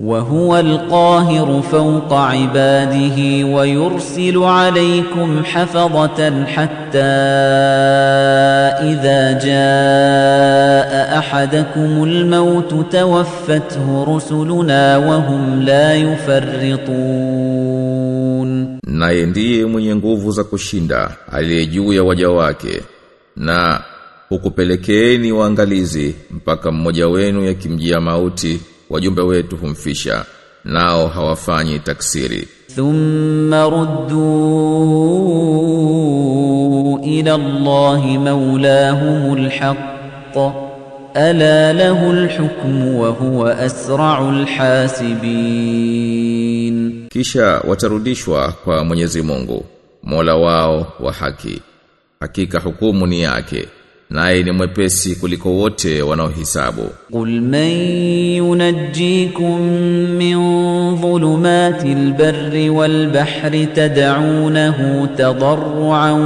وهو القاهر فوق عباده ويرسل عليكم حفظة حتى إذا جاء أحدكم الموت توفته رسلنا وهم لا يفرطون naye ndiye mwenye nguvu za kushinda aliye juu ya waja wake na hukupelekeeni waangalizi mpaka mmoja wenu yakimjia mauti wajumbe wetu humfisha nao hawafanyi taksiri. Thumma ruddu ila Allahi maulahumul haqq. Ala lahu alhukmu wa huwa asra'ul hasibin. Kisha watarudishwa kwa Mwenyezi Mungu Mola wao wa haki. Hakika hukumu ni yake naye ni mwepesi kuliko wote wanaohisabu. Qul man yunajjikum min dhulumatil barri wal bahri tad'unahu tadarruan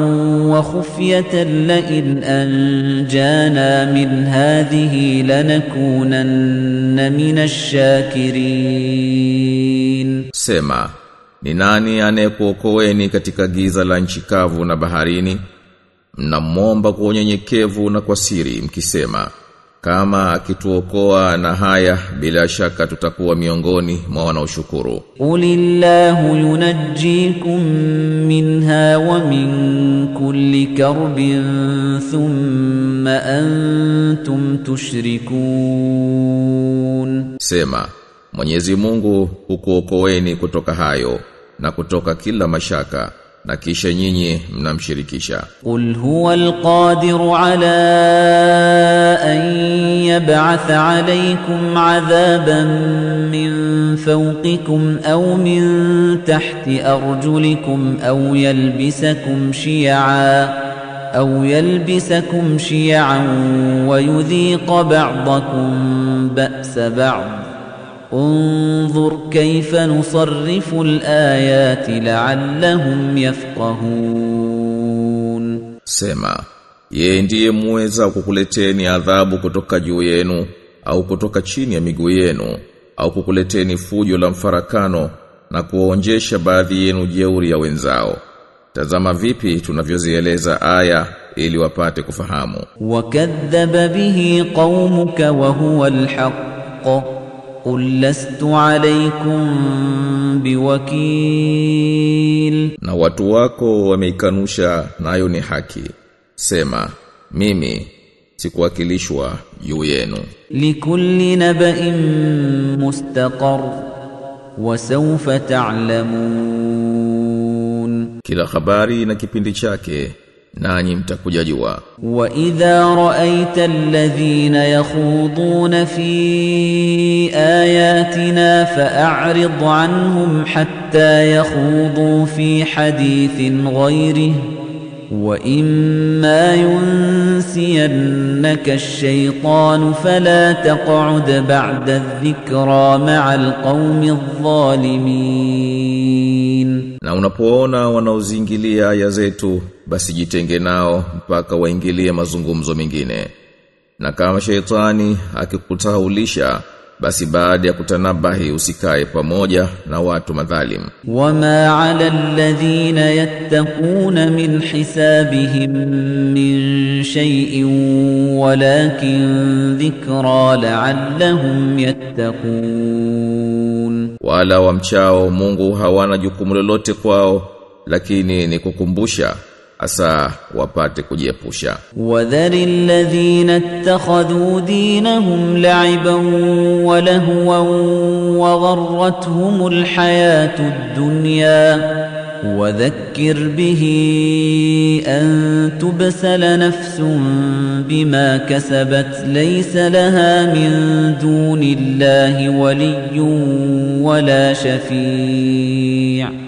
wa khufyatan la in anjana min hadhihi lanakunanna minash shakirin. Sema, ni nani anayekuokoeni katika giza la nchi kavu na baharini? mnamwomba kwa unyenyekevu na kwa siri mkisema kama akituokoa na haya bila shaka tutakuwa miongoni mwa wanaoshukuru. Ulillahu yunajjikum minha wa min kulli karbin thumma antum tushrikun, sema Mwenyezi Mungu hukuokoeni kutoka hayo na kutoka kila mashaka na kisha nyinyi mnamshirikisha qul huwa alqadir ala an yab'atha alaykum 'adhaban min fawqikum aw min tahti arjulikum aw yalbisakum shiy'an aw yalbisakum يلبسكم wa yudhiqa ba'dakum ba'sa ba'd انظر كيف نصرف الآيات لعلهم يفقهون Sema, yeye ndiye muweza kukuleteni adhabu kutoka juu yenu au kutoka chini ya miguu yenu au kukuleteni fujo la mfarakano na kuonjesha baadhi yenu jeuri ya wenzao. Tazama vipi tunavyozieleza aya ili wapate kufahamu. وكذب به قومك وهو الحق قل لست عليكم بوكيل Na watu wako wameikanusha nayo ni haki. Sema, mimi sikuwakilishwa juu yenu. لكل نبأ مستقر وسوف تعلمون Kila habari na kipindi chake nanyi mtakuja jua wa idha raaita alladhina yakhuduna fi ayatina fa'rid anhum hatta yakhudu fi hadithin ghayrihi وإما ينسينك الشيطان فلا تقعد بعد الذكرى مع القوم الظالمين na unapoona wanaozingilia aya zetu basi jitenge nao mpaka waingilie mazungumzo mengine. Na kama shetani akikutaulisha basi baada ya kutanabahi usikae pamoja na watu madhalim. Wama ala alladhina yattaquna min hisabihim min shay'in walakin dhikra la'allahum yattaqun. Wala wamchao Mungu hawana jukumu lolote kwao lakini ni kukumbusha asa wapate kujiepusha. وذر الذين اتخذوا دينهم لعبا ولهوا وغرتهم الحياة الدنيا وذكر به أن تبسل نفس بما كسبت ليس لها من دون الله ولي ولا شفيع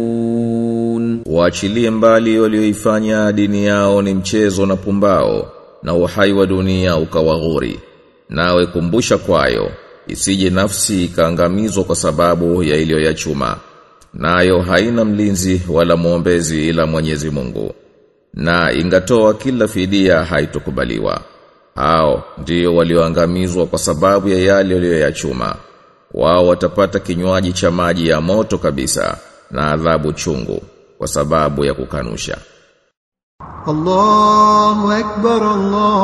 Waachilie mbali walioifanya dini yao ni mchezo na pumbao na uhai wa dunia ukawaghuri. Nawe kumbusha kwayo isije nafsi ikaangamizwa kwa sababu ya iliyoyachuma. Nayo haina mlinzi wala mwombezi ila Mwenyezi Mungu. Na ingatoa kila fidia haitokubaliwa. Hao ndio walioangamizwa kwa sababu ya yale waliyoyachuma. Wao watapata kinywaji cha maji ya moto kabisa na adhabu chungu kwa sababu ya kukanusha. Allahu akbar Allahu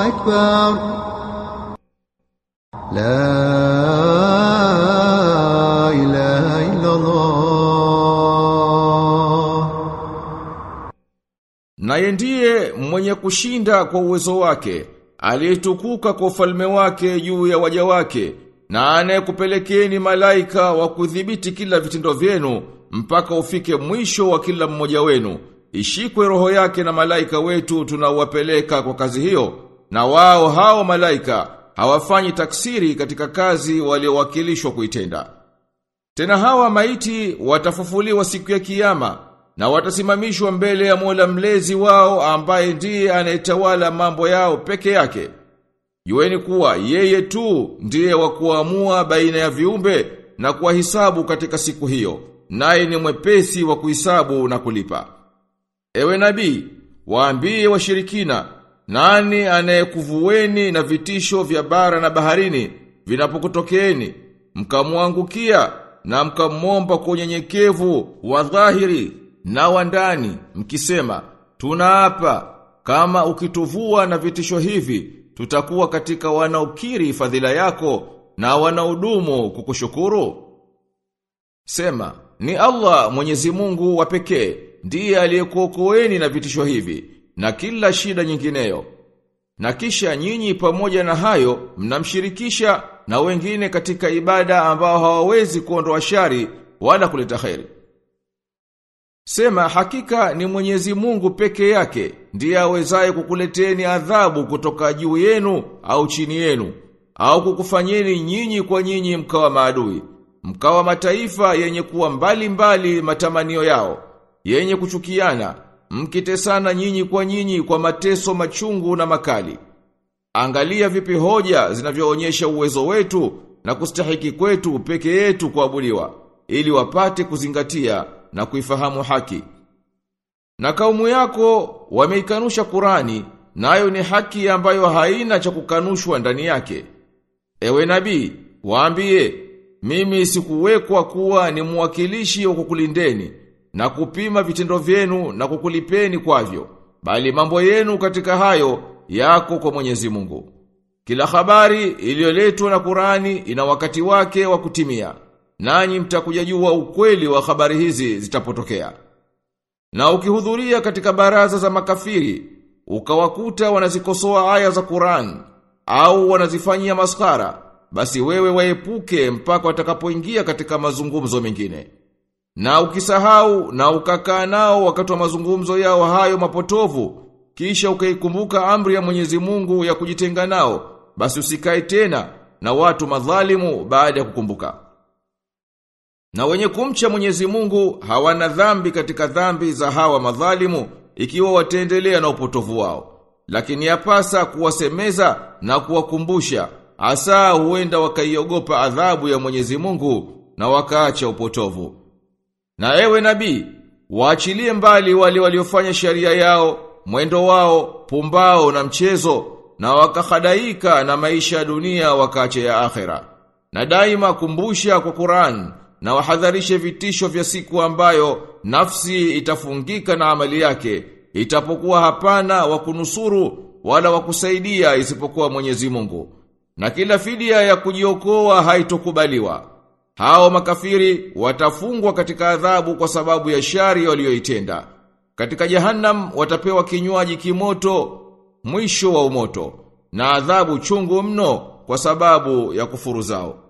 akbar. La ilaha illa Allah Naye ndiye mwenye kushinda kwa uwezo wake aliyetukuka kwa ufalme wake juu ya waja wake na anayekupelekeni malaika wa kudhibiti kila vitendo vyenu mpaka ufike mwisho wa kila mmoja wenu. Ishikwe roho yake na malaika wetu tunawapeleka kwa kazi hiyo, na wao hao malaika hawafanyi taksiri katika kazi waliowakilishwa kuitenda. Tena hawa maiti watafufuliwa siku ya kiyama na watasimamishwa mbele ya Mola mlezi wao ambaye ndiye anayetawala mambo yao peke yake. Jueni kuwa yeye tu ndiye wa kuamua baina ya viumbe na kuwahisabu katika siku hiyo. Naye ni mwepesi wa kuhisabu na kulipa. Ewe nabii, waambie washirikina, nani anayekuvueni na vitisho vya bara na baharini vinapokutokeeni, mkamwangukia na mkamwomba kwa unyenyekevu wa dhahiri na wa ndani, mkisema, tunaapa kama ukituvua na vitisho hivi, tutakuwa katika wanaokiri fadhila yako na wanaudumu kukushukuru. Sema, ni Allah Mwenyezi Mungu wa pekee ndiye aliyekuokoeni na vitisho hivi na kila shida nyingineyo. Na kisha nyinyi pamoja na hayo mnamshirikisha na wengine katika ibada ambao hawawezi kuondoa shari wala kuleta kheri. Sema hakika ni Mwenyezi Mungu peke yake ndiye awezaye kukuleteni adhabu kutoka juu yenu au chini yenu au kukufanyeni nyinyi kwa nyinyi mkawa maadui mkawa mataifa yenye kuwa mbali mbali matamanio yao yenye kuchukiana mkitesana nyinyi kwa nyinyi kwa mateso machungu na makali. Angalia vipi hoja zinavyoonyesha uwezo wetu na kustahiki kwetu peke yetu kuabudiwa ili wapate kuzingatia na kuifahamu haki. Na kaumu yako wameikanusha Qurani nayo ni haki ambayo haina cha kukanushwa ndani yake. Ewe nabii waambie mimi sikuwekwa kuwa ni mwakilishi wa kukulindeni na kupima vitendo vyenu na kukulipeni kwavyo, bali mambo yenu katika hayo yako kwa Mwenyezi Mungu. Kila habari iliyoletwa na Qurani ina wakati wake wa kutimia, nanyi mtakuja jua ukweli wa habari hizi zitapotokea. Na ukihudhuria katika baraza za makafiri, ukawakuta wanazikosoa aya za Qur'an au wanazifanyia maskara, basi wewe waepuke mpaka watakapoingia katika mazungumzo mengine. Na ukisahau na ukakaa nao wakati wa mazungumzo yao hayo mapotovu, kisha ukaikumbuka amri ya Mwenyezi Mungu ya kujitenga nao, basi usikae tena na watu madhalimu baada ya kukumbuka. Na wenye kumcha Mwenyezi Mungu hawana dhambi katika dhambi za hawa madhalimu ikiwa wataendelea na upotovu wao. Lakini yapasa kuwasemeza na kuwakumbusha, asa huenda wakaiogopa adhabu ya Mwenyezi Mungu na wakaacha upotovu. Na ewe nabii, waachilie mbali wale waliofanya sharia yao, mwendo wao, pumbao na mchezo, na wakahadaika na maisha ya dunia wakaacha ya akhera. Na daima kumbusha kwa Qur'an na wahadharishe vitisho vya siku ambayo nafsi itafungika na amali yake, itapokuwa hapana wa kunusuru wala wa kusaidia isipokuwa Mwenyezi Mungu. Na kila fidia ya kujiokoa haitokubaliwa. Hao makafiri watafungwa katika adhabu kwa sababu ya shari walioitenda. Katika jahannam watapewa kinywaji kimoto, mwisho wa umoto, na adhabu chungu mno kwa sababu ya kufuru zao.